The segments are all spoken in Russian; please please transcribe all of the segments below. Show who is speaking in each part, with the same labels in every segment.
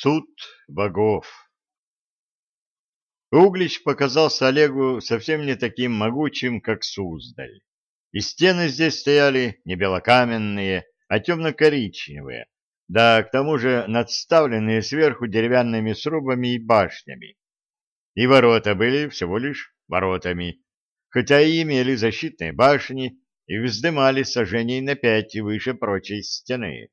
Speaker 1: Суд богов Углич показался Олегу совсем не таким могучим, как Суздаль. И стены здесь стояли не белокаменные, а темно-коричневые, да к тому же надставленные сверху деревянными срубами и башнями. И ворота были всего лишь воротами, хотя и имели защитные башни и вздымали сожжений на пять и выше прочей стены.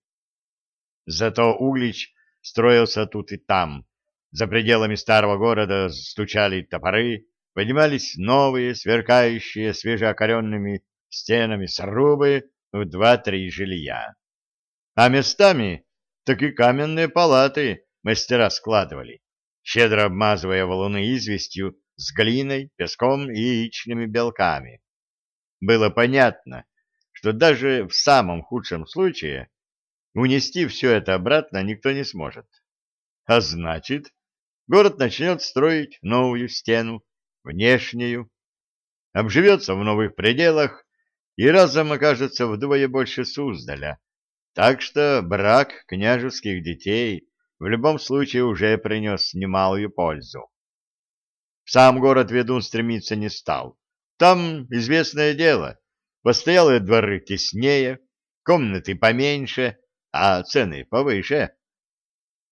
Speaker 1: Зато Углич строился тут и там. За пределами старого города стучали топоры, поднимались новые, сверкающие свежеокоренными стенами срубы в два-три жилья. А местами так и каменные палаты мастера складывали, щедро обмазывая валуны известью с глиной, песком и яичными белками. Было понятно, что даже в самом худшем случае унести все это обратно никто не сможет. А значит, город начнет строить новую стену, внешнюю, обживется в новых пределах и разом окажется вдвое больше Суздаля. Так что брак княжеских детей в любом случае уже принес немалую пользу. Сам город ведун стремиться не стал. Там известное дело, постоялые дворы теснее, комнаты поменьше, а цены повыше.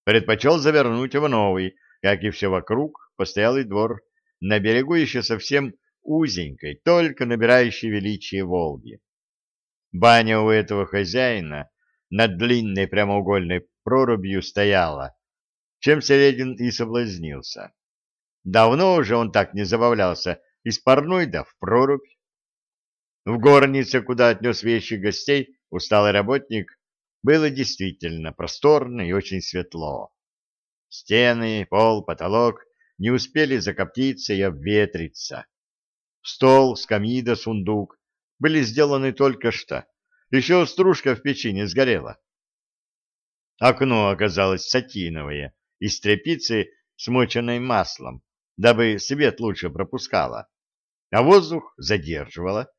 Speaker 1: Предпочел завернуть в новый, как и все вокруг, постоялый двор, на берегу еще совсем узенькой, только набирающей величие Волги. Баня у этого хозяина над длинной прямоугольной прорубью стояла, чем Середин и соблазнился. Давно уже он так не забавлялся, из парной да в прорубь. В горнице, куда отнес вещи гостей, усталый работник, было действительно просторно и очень светло. Стены, пол, потолок не успели закоптиться и обветриться. Стол, скамьи да сундук были сделаны только что. Еще стружка в печи не сгорела. Окно оказалось сатиновое, из тряпицы, смоченной маслом, дабы свет лучше пропускало, а воздух задерживало.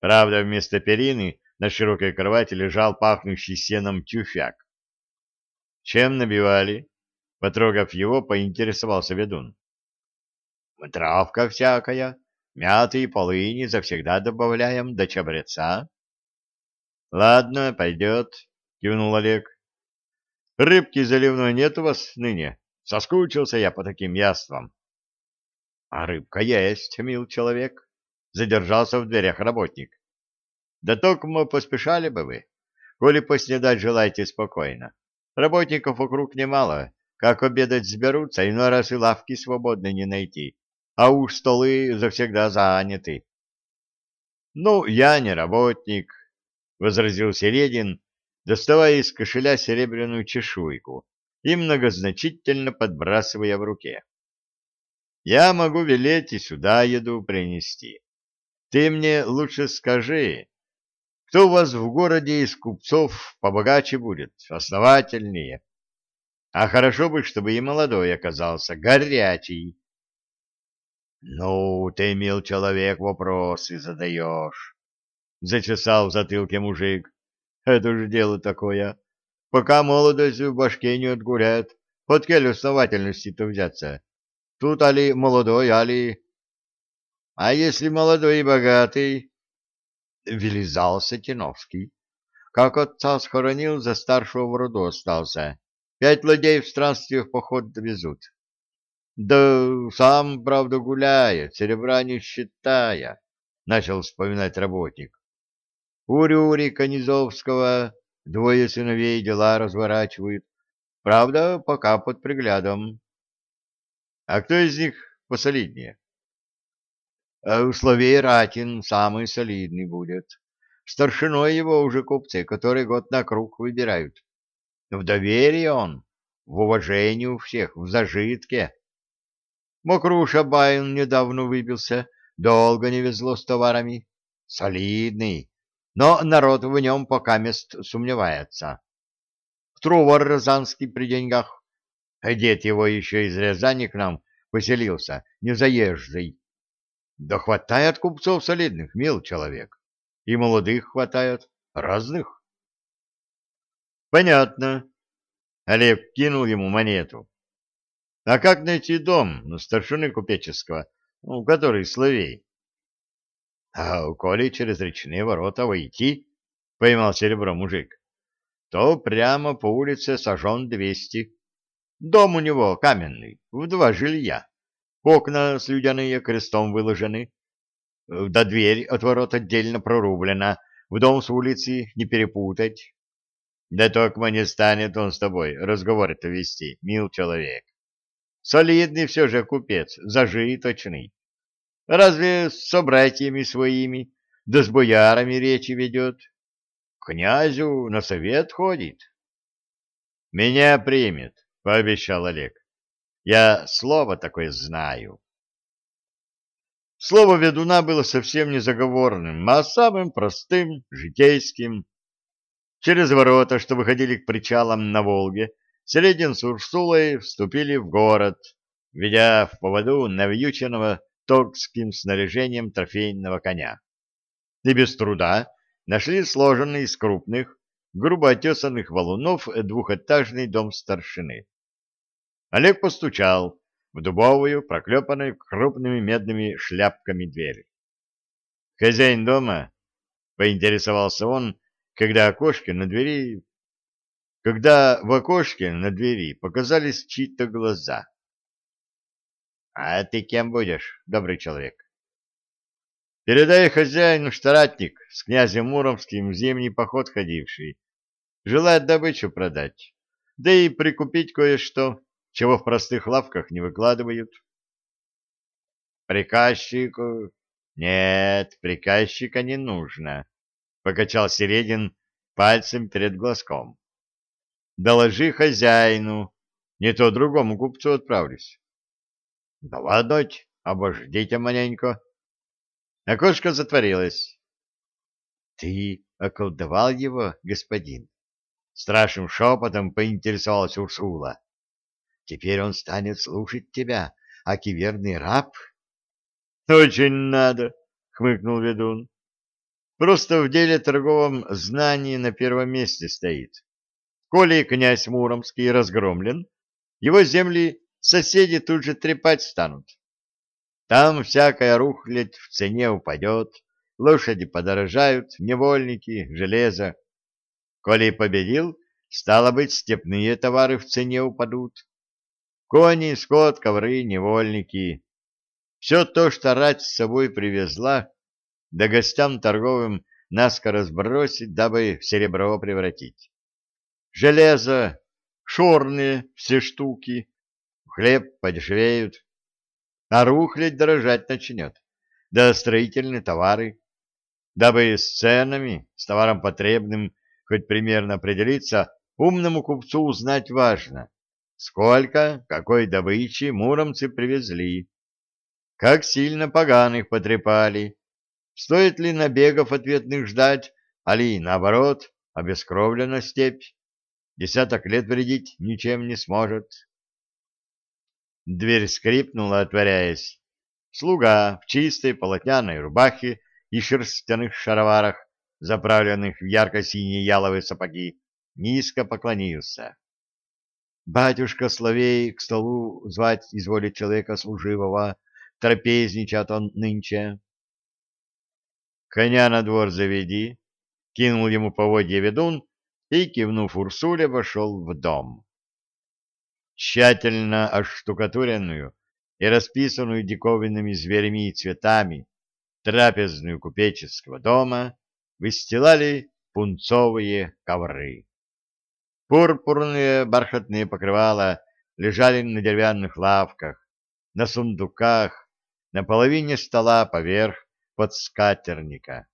Speaker 1: Правда, вместо перины на широкой кровати лежал пахнущий сеном тюфяк. Чем набивали? Потрогав его, поинтересовался ведун. Травка всякая, мяты и полыни завсегда добавляем до чабреца. Ладно, пойдет, кивнул Олег. Рыбки заливной нет у вас ныне? Соскучился я по таким яствам. А рыбка есть, мил человек, задержался в дверях работник. Да только мы поспешали бы вы, коли поснедать желаете спокойно. Работников вокруг немало, как обедать сберутся, иной раз и лавки свободно не найти, а уж столы завсегда заняты. — Ну, я не работник, — возразил Середин, доставая из кошеля серебряную чешуйку и многозначительно подбрасывая в руке. — Я могу велеть и сюда еду принести. Ты мне лучше скажи, кто у вас в городе из купцов побогаче будет, основательнее? А хорошо бы, чтобы и молодой оказался, горячий. Ну, ты, мил человек, вопросы задаешь. Зачесал в затылке мужик. Это же дело такое. Пока молодость в башке не отгуляет, под кель основательности-то взяться. Тут али молодой, али... А если молодой и богатый, Велизался Тиновский. Как отца схоронил, за старшего в роду остался. Пять ладей в странстве в поход довезут. Да сам, правда, гуляет, серебра не считая, — начал вспоминать работник. У Рюрика Низовского двое сыновей дела разворачивают. Правда, пока под приглядом. А кто из них посолиднее? А Ратин самый солидный будет. Старшиной его уже купцы, который год на круг выбирают. В доверии он, в уважении у всех, в зажитке. Мокруша Байн недавно выбился, долго не везло с товарами. Солидный, но народ в нем пока мест сомневается. Трувор Рязанский при деньгах. Дед его еще из Рязани к нам поселился, незаезжий. Да хватает купцов солидных, мил человек. И молодых хватает, разных. Понятно. Олег кинул ему монету. А как найти дом старшины купеческого, ну, который словей? — А у Коли через речные ворота войти, — поймал серебро мужик, — то прямо по улице сажен двести. Дом у него каменный, в два жилья. Окна слюдяные крестом выложены. Да дверь от ворот отдельно прорублена, в дом с улицы не перепутать. Да только не станет он с тобой разговор-то вести, мил человек. Солидный все же купец, зажиточный. Разве с собратьями своими, да с боярами речи ведет? Князю на совет ходит. — Меня примет, — пообещал Олег. — Я слово такое знаю. Слово ведуна было совсем не заговорным, а самым простым, житейским. Через ворота, что выходили к причалам на Волге, Селедин с Урсулой вступили в город, ведя в поводу навьюченного торгским снаряжением трофейного коня. И без труда нашли сложенный из крупных, грубо отесанных валунов двухэтажный дом старшины. Олег постучал в дубовую, проклепанную крупными медными шляпками дверь. «Хозяин дома?» — поинтересовался он, когда окошки на двери... Когда в окошке на двери показались чьи-то глаза. «А ты кем будешь, добрый человек?» «Передай хозяину, что ратник с князем Муромским в зимний поход ходивший. Желает добычу продать, да и прикупить кое-что, чего в простых лавках не выкладывают». «Приказчику...» «Нет, приказчика не нужно. — покачал Середин пальцем перед глазком. — Доложи хозяину, не то другому купцу отправлюсь. — Да ладно, обождите маленько. Окошко затворилось. — Ты околдовал его, господин? — страшным шепотом поинтересовалась Урсула. — Теперь он станет слушать тебя, а киверный раб... — Очень надо, — хмыкнул ведун. Просто в деле торговом знание на первом месте стоит. Коли князь Муромский разгромлен, его земли соседи тут же трепать станут. Там всякая рухлядь в цене упадет, лошади подорожают, невольники, железо. Коли победил, стало быть, степные товары в цене упадут. Кони, скот, ковры, невольники. Все то, что рать с собой привезла, да гостям торговым наскоро сбросить, дабы в серебро превратить. Железо, шорные все штуки, хлеб подешевеют, а рухлядь дорожать начнет, да строительные товары. Дабы с ценами, с товаром потребным, хоть примерно определиться, умному купцу узнать важно, сколько, какой добычи муромцы привезли, как сильно поганых потрепали, Стоит ли набегов ответных ждать, али, наоборот, обескровлена степь? Десяток лет вредить ничем не сможет. Дверь скрипнула, отворяясь. Слуга в чистой полотняной рубахе и шерстяных шароварах, заправленных в ярко-синие яловые сапоги, низко поклонился. Батюшка Словей к столу звать изволит человека служивого, трапезничат он нынче. Коня на двор заведи, кинул ему поводья ведун и, кивнув Урсуле, вошел в дом. Тщательно оштукатуренную и расписанную диковинными зверями и цветами трапезную купеческого дома выстилали пунцовые ковры. Пурпурные бархатные покрывала лежали на деревянных лавках, на сундуках, на половине стола поверх подскатерника.